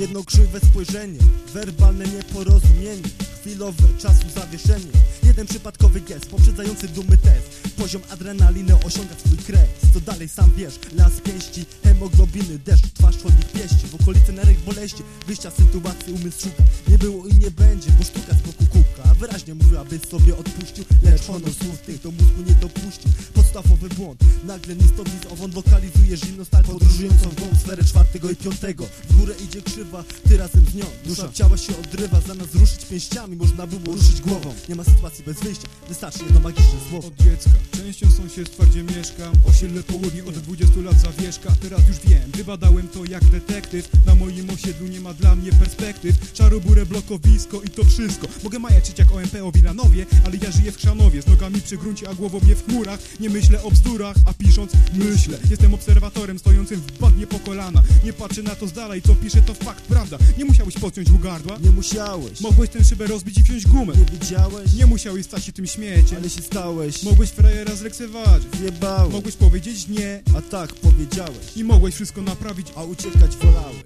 Jedno krzywe spojrzenie, werbalne nieporozumienie Chwilowe, czasu zawieszenie. Jeden przypadkowy gest, poprzedzający dumy test. Poziom adrenaliny osiąga swój kres. Co dalej sam wiesz, las pięści Hemoglobiny, deszcz, twarz twoich pieści. W okolicy nerek boleści, wyjścia z sytuacji umysł szuka. Nie było i nie będzie, bo sztuka z boku kubka Wyraźnie mówiła, sobie odpuścił Lecz honor słów tych do mózgu nie dopuścił Podstawowy błąd, nagle ni stąd ni zowąd Lokalizuje zimną stal podróżującą w głąb sferę czwartego i piątego. W górę idzie krzywa, ty razem z nią. Dusza ciała się odrywa, zamiast ruszyć pięściami Można było ruszyć głową. Nie ma sytuacji bez wyjścia, wystarczy jedno magiczne słowo Od dziecka, częścią sąsiedztwa gdzie mieszkam. Osiedle południe od 20 lat zawieszka. Teraz już wiem, wybadałem to jak detektyw. Na moim osiedlu nie ma dla mnie perspektyw. Szaroburę, blokowisko i to wszystko. Mogę majaczyć jak OMP o Wilanowie Ale ja żyję w Chrzanowie. Z nogami przy gruncie, a głową nie w chmurach. Nie myślę o bzdurach, a pisząc myślę. Jestem obserwatorem stojącym w bagnie po kolana. Nie patrzę na to z dala i co piszę to fakt, prawda? Nie musiałeś podciąć mu gardła Nie musiałeś, Mogłeś ten szybę rozbić i wziąć gumę. Nie widziałeś? Nie musiałeś stać się tym śmieciem Ale się stałeś, Mogłeś frajera zlekceważyć. Zjebałeś Mogłeś powiedzieć nie. A tak powiedziałeś. I mogłeś wszystko naprawić A uciekać wolałeś.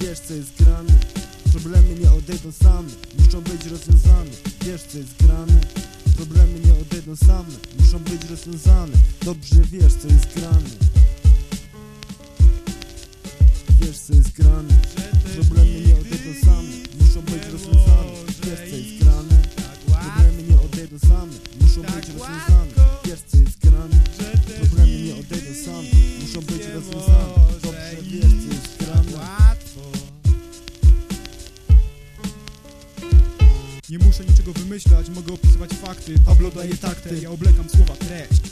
Wiesz co jest grane? Problemy nie odejdą same Muszą być rozwiązane. Wiesz co jest grane? Problemy nie odejdą same Muszą być rozwiązane. Dobrze wiesz co jest grane Wiesz co jest grane Problemy nie odejdą same Muszą być rozwiązane. Wiesz co jest grane Problemy nie odejdą same. Muszą być rozwiązane. Wiesz co jest grane Problemy nie odejdą same. Muszą być rozwiązane. Dobrze wiesz co jest grane. Nie muszę niczego wymyślać, mogę opisywać fakty. Pablo daje takty, ja oblekam słowa treść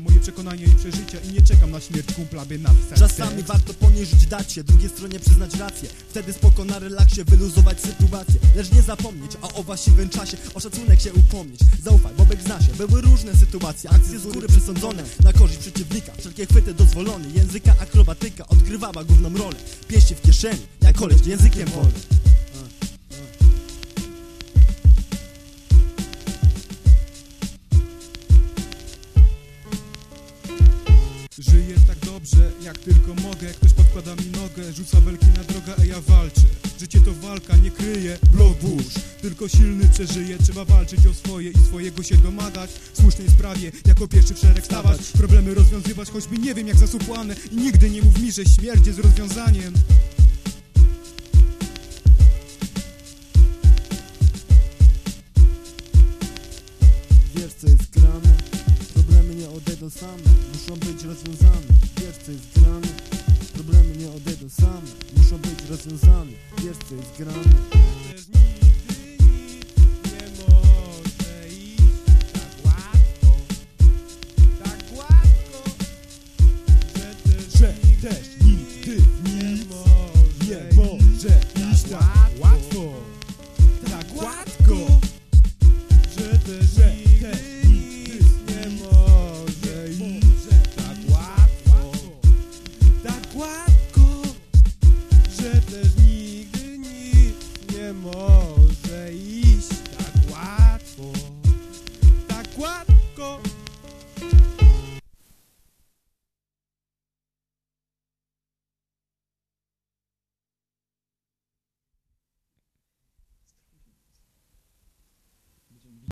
Moje przekonania i przeżycia I nie czekam na śmierć kumpla, by napisać Czasami tekst. warto poniżyć dać się Drugiej stronie przyznać rację. Wtedy spoko na relaksie wyluzować sytuację Lecz nie zapomnieć, a o właściwym czasie O szacunek się upomnieć. Zaufaj, bobek zna się Były różne sytuacje Akcje z góry przesądzone. Na korzyść przeciwnika Wszelkie chwyty dozwolone. Języka akrobatyka Odgrywała główną rolę. Pieści w kieszeni Jak koleś językiem wolnym dobrze, jak tylko mogę Ktoś podkłada mi nogę, rzuca belki na drogę, a ja walczę. Życie to walka, nie kryje blowbush Tylko silny przeżyje, trzeba walczyć o swoje i swojego się domagać. W słusznej sprawie, jako pierwszy w szereg stawać. Problemy rozwiązywać, choćby nie wiem jak zasupłane I nigdy nie mów mi, że śmierć jest rozwiązaniem. Wiesz co jest same Muszą być rozwiązane. Wiesz co jest grane? Problemy nie odejdą same Muszą być rozwiązane. Wiesz co jest grane